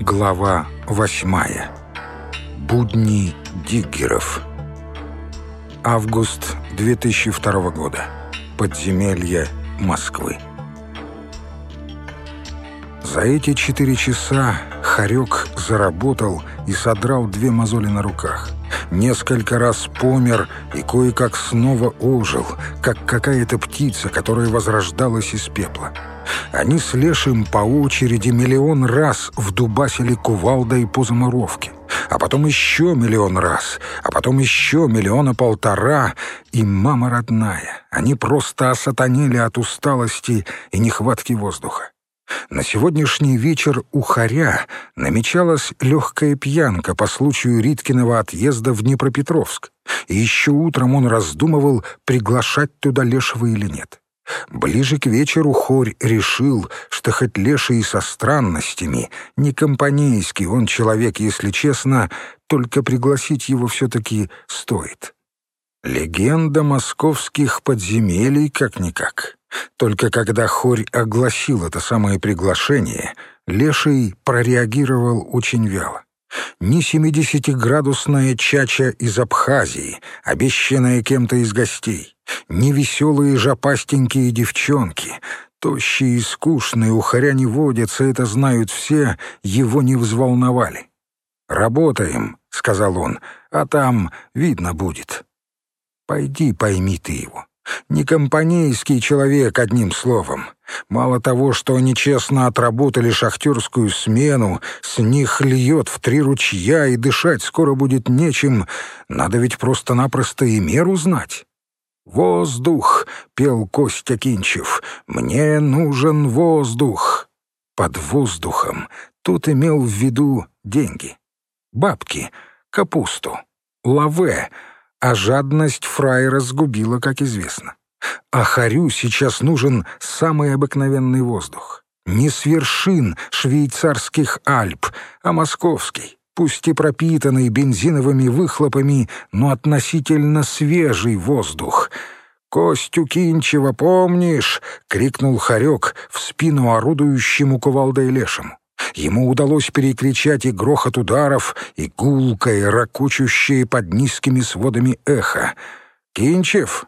Глава восьмая. Будни диггеров. Август 2002 года. Подземелье Москвы. За эти четыре часа Харек заработал и содрал две мозоли на руках. Несколько раз помер и кое-как снова ожил, как какая-то птица, которая возрождалась из пепла. Они с Лешим по очереди миллион раз вдубасили кувалдой по замуровке, а потом еще миллион раз, а потом еще миллиона полтора, и мама родная, они просто осатанели от усталости и нехватки воздуха. На сегодняшний вечер у Харя намечалась легкая пьянка по случаю Риткиного отъезда в Днепропетровск, и еще утром он раздумывал, приглашать туда Лешего или нет. Ближе к вечеру Хорь решил, что хоть Леша и со странностями, не компанейский он человек, если честно, только пригласить его все-таки стоит. Легенда московских подземелий как-никак. Только когда Хорь огласил это самое приглашение, Леший прореагировал очень вяло. Ни семидесятиградусная чача из Абхазии, обещанная кем-то из гостей, ни веселые жопастенькие девчонки, тощие и скучные, ухаря не водятся, это знают все, его не взволновали. «Работаем», — сказал он, — «а там видно будет». Пойди пойми ты его. Не компанейский человек, одним словом. Мало того, что они честно отработали шахтерскую смену, с них льет в три ручья, и дышать скоро будет нечем, надо ведь просто-напросто и меру знать. «Воздух!» — пел Костя Кинчев. «Мне нужен воздух!» Под воздухом тут имел в виду деньги. Бабки, капусту, лаве — а жадность фраера сгубила, как известно. А Харю сейчас нужен самый обыкновенный воздух. Не с вершин швейцарских Альп, а московский, пусть и пропитанный бензиновыми выхлопами, но относительно свежий воздух. «Костю Кинчева помнишь?» — крикнул Харек в спину орудующему кувалдой лешему. Ему удалось перекричать и грохот ударов, и гулкое, ракучущее под низкими сводами эхо. «Кинчев,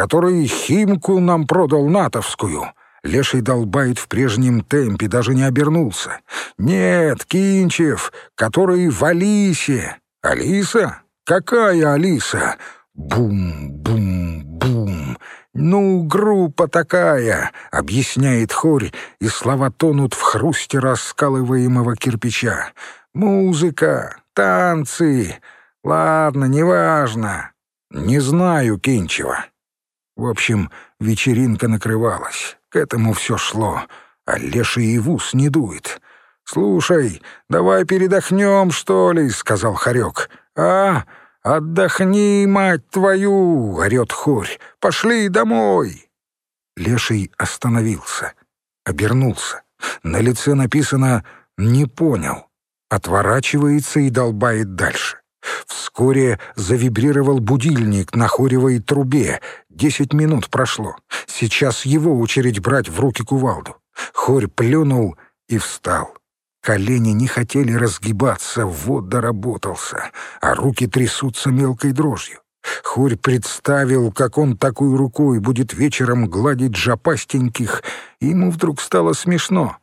который химку нам продал натовскую!» Леший долбает в прежнем темпе, даже не обернулся. «Нет, Кинчев, который в Алисе!» «Алиса? Какая Алиса?» Бум-бум-бум. «Ну, группа такая», — объясняет Хорь, и слова тонут в хрусте раскалываемого кирпича. «Музыка, танцы. Ладно, неважно. Не знаю Кинчева». В общем, вечеринка накрывалась. К этому все шло. А Леша и в не дует. «Слушай, давай передохнем, что ли?» — сказал Харек. «А?» «Отдохни, мать твою!» — орёт хорь. «Пошли домой!» Леший остановился, обернулся. На лице написано «не понял». Отворачивается и долбает дальше. Вскоре завибрировал будильник на хоревой трубе. Десять минут прошло. Сейчас его очередь брать в руки кувалду. Хорь плюнул и встал. Колени не хотели разгибаться, вот доработался, а руки трясутся мелкой дрожью. Хорь представил, как он такой рукой будет вечером гладить жопастеньких, и ему вдруг стало смешно.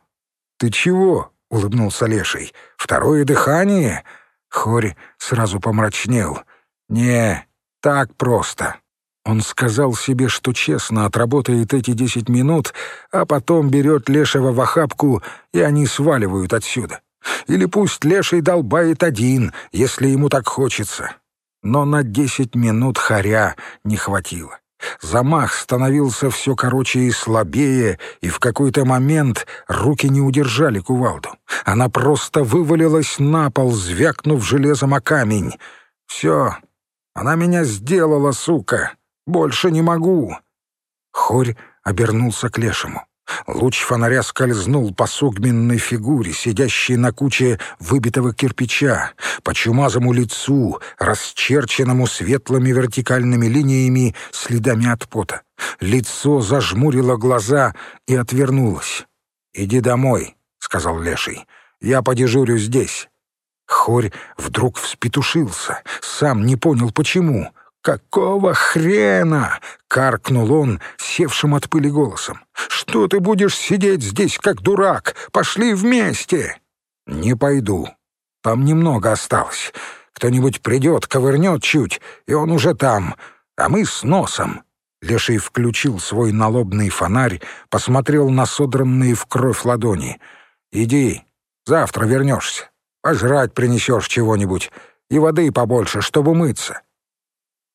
«Ты чего?» — улыбнулся Леший. «Второе дыхание?» Хорь сразу помрачнел. «Не, так просто». Он сказал себе, что честно отработает эти десять минут, а потом берет Лешего в охапку, и они сваливают отсюда. Или пусть Леший долбает один, если ему так хочется. Но на десять минут харя не хватило. Замах становился все короче и слабее, и в какой-то момент руки не удержали кувалду. Она просто вывалилась на пол, звякнув железом о камень. «Все, она меня сделала, сука!» Больше не могу!» Хорь обернулся к лешему. Луч фонаря скользнул по сугменной фигуре, сидящей на куче выбитого кирпича, по чумазому лицу, расчерченному светлыми вертикальными линиями, следами от пота. Лицо зажмурило глаза и отвернулось. «Иди домой», — сказал Леший. я подежурю здесь». Хорь вдруг вспетушился, сам не понял, почему. «Какого хрена?» — каркнул он, севшим от пыли голосом. «Что ты будешь сидеть здесь, как дурак? Пошли вместе!» «Не пойду. Там немного осталось. Кто-нибудь придет, ковырнет чуть, и он уже там, а мы с носом». Леший включил свой налобный фонарь, посмотрел на содранные в кровь ладони. «Иди, завтра вернешься. Пожрать принесешь чего-нибудь и воды побольше, чтобы мыться».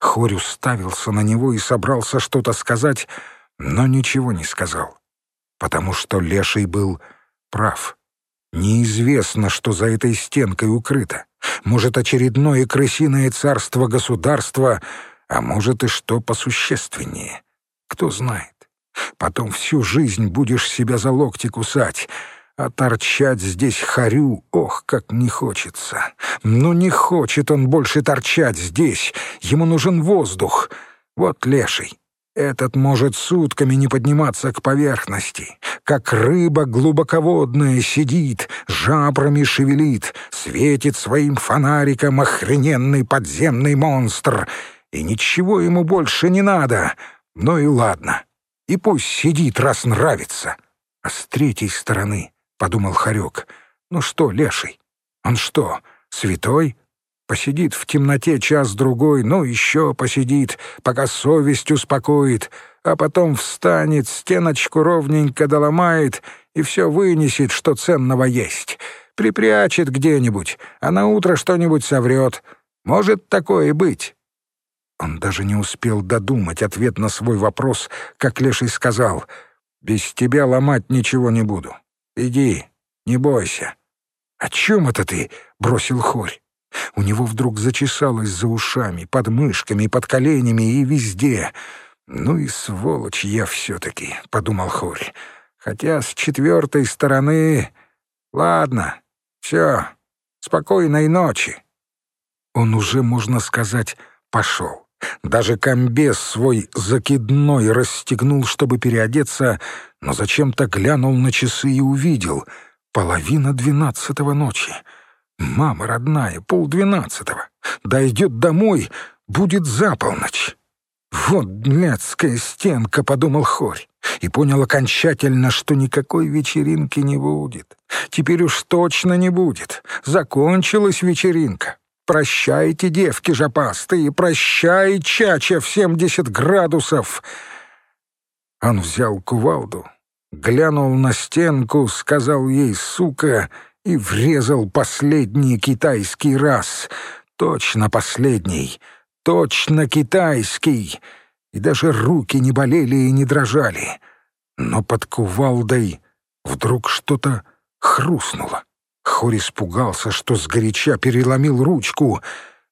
Хорь уставился на него и собрался что-то сказать, но ничего не сказал, потому что Леший был прав. Неизвестно, что за этой стенкой укрыто. Может, очередное крысиное царство государства, а может и что посущественнее. Кто знает. Потом всю жизнь будешь себя за локти кусать, а торчать здесь харю, ох, как не хочется. Ну, не хочет он больше торчать здесь, ему нужен воздух. Вот леший. Этот может сутками не подниматься к поверхности, как рыба глубоководная сидит, жабрами шевелит, светит своим фонариком охрененный подземный монстр, и ничего ему больше не надо. Ну и ладно, и пусть сидит, раз нравится. А с третьей стороны, — подумал Харек, — ну что, леший, он что, святой? Посидит в темноте час-другой, ну еще посидит, пока совесть успокоит, а потом встанет, стеночку ровненько доломает и все вынесет, что ценного есть. Припрячет где-нибудь, а на утро что-нибудь соврет. Может такое быть?» Он даже не успел додумать ответ на свой вопрос, как Леший сказал, «Без тебя ломать ничего не буду. Иди, не бойся». «О чем это ты?» — бросил Хорь. У него вдруг зачесалось за ушами, под мышками, под коленями и везде. «Ну и сволочь я все-таки», — подумал Хорь. «Хотя с четвертой стороны... Ладно, все, спокойной ночи». Он уже, можно сказать, пошел. Даже комбез свой закидной расстегнул, чтобы переодеться, но зачем-то глянул на часы и увидел — половина двенадцатого ночи. Мама родная, полдвенадцатого. Дойдет домой, будет за полночь. «Вот блядская стенка», — подумал Хорь, и понял окончательно, что никакой вечеринки не будет. Теперь уж точно не будет. Закончилась вечеринка. Прощайте, девки жопастые, прощай, чача в семьдесят градусов. Он взял кувалду, глянул на стенку, сказал ей «сука», и врезал последний китайский раз. Точно последний, точно китайский. И даже руки не болели и не дрожали. Но под кувалдой вдруг что-то хрустнуло. Хор испугался, что сгоряча переломил ручку,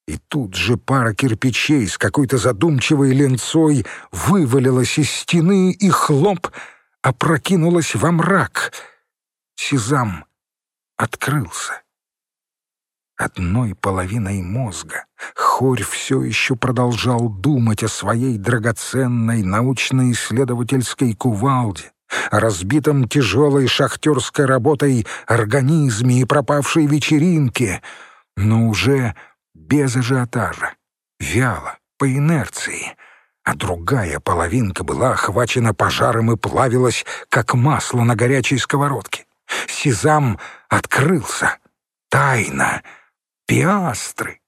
и тут же пара кирпичей с какой-то задумчивой ленцой вывалилась из стены и хлоп опрокинулась во мрак. Сезам открылся. Одной половиной мозга Хорь все еще продолжал думать о своей драгоценной научно-исследовательской кувалде, разбитом тяжелой шахтерской работой организме и пропавшей вечеринке, но уже без ажиотажа, вяло, по инерции — а другая половинка была охвачена пожаром и плавилась, как масло на горячей сковородке. Сезам открылся. Тайна. Пиастры.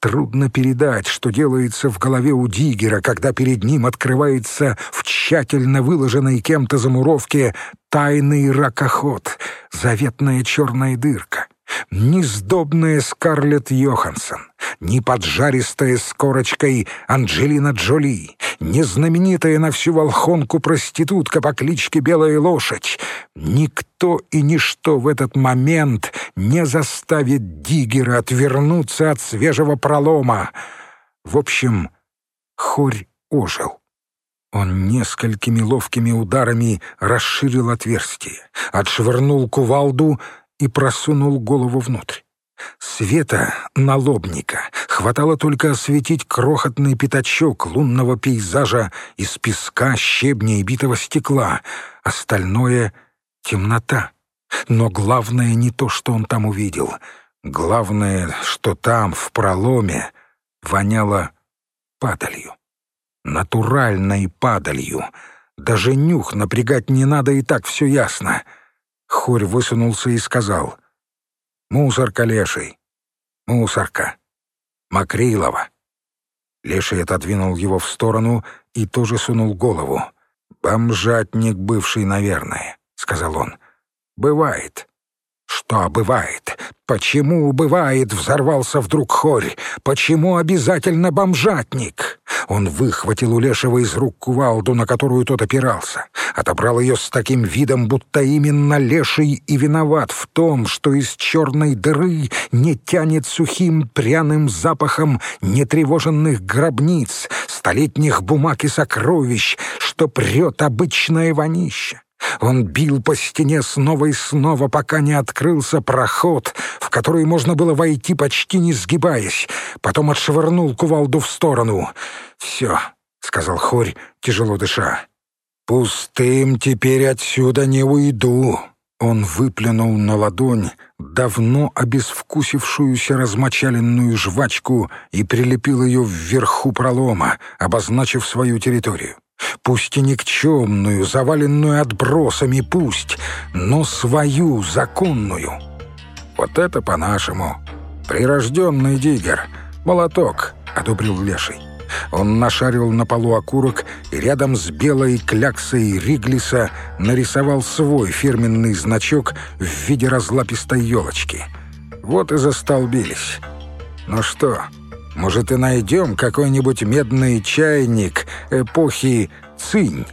Трудно передать, что делается в голове у Диггера, когда перед ним открывается в тщательно выложенной кем-то замуровке тайный ракоход, заветная черная дырка ни сдобная Скарлетт Йоханссон, ни поджаристая с корочкой Анджелина Джоли, ни знаменитая на всю волхонку проститутка по кличке Белая Лошадь. Никто и ничто в этот момент не заставит Диггера отвернуться от свежего пролома. В общем, хорь ожил. Он несколькими ловкими ударами расширил отверстие, отшвырнул кувалду и просунул голову внутрь. Света налобника хватало только осветить крохотный пятачок лунного пейзажа из песка, щебня и битого стекла. Остальное — темнота, Но главное не то, что он там увидел. Главное, что там, в проломе, воняло падалью. Натуральной падалью. Даже нюх напрягать не надо, и так все ясно. Хорь высунулся и сказал. «Мусорка леший. Мусорка. Макрилова». Леший отодвинул его в сторону и тоже сунул голову. «Бомжатник бывший, наверное», — сказал он. «Бывает». «Что бывает? Почему бывает?» — взорвался вдруг хорь. «Почему обязательно бомжатник?» Он выхватил у Лешего из рук кувалду, на которую тот опирался. Отобрал ее с таким видом, будто именно Леший и виноват в том, что из черной дыры не тянет сухим пряным запахом нетревоженных гробниц, столетних бумаг и сокровищ, что прет обычное вонище. Он бил по стене снова и снова, пока не открылся проход, в который можно было войти, почти не сгибаясь. Потом отшвырнул кувалду в сторону. «Все», — сказал Хорь, тяжело дыша. «Пустым теперь отсюда не уйду». Он выплюнул на ладонь давно обесвкусившуюся размочаленную жвачку и прилепил ее вверху пролома, обозначив свою территорию. Пусть и никчемную, заваленную отбросами, пусть, но свою, законную. Вот это по-нашему. Прирожденный диггер. Молоток, — одобрил Леший. Он нашарил на полу окурок и рядом с белой кляксой Риглиса нарисовал свой фирменный значок в виде разлапистой елочки. Вот и застолбились. Ну что, может, и найдем какой-нибудь медный чайник эпохи Цинь.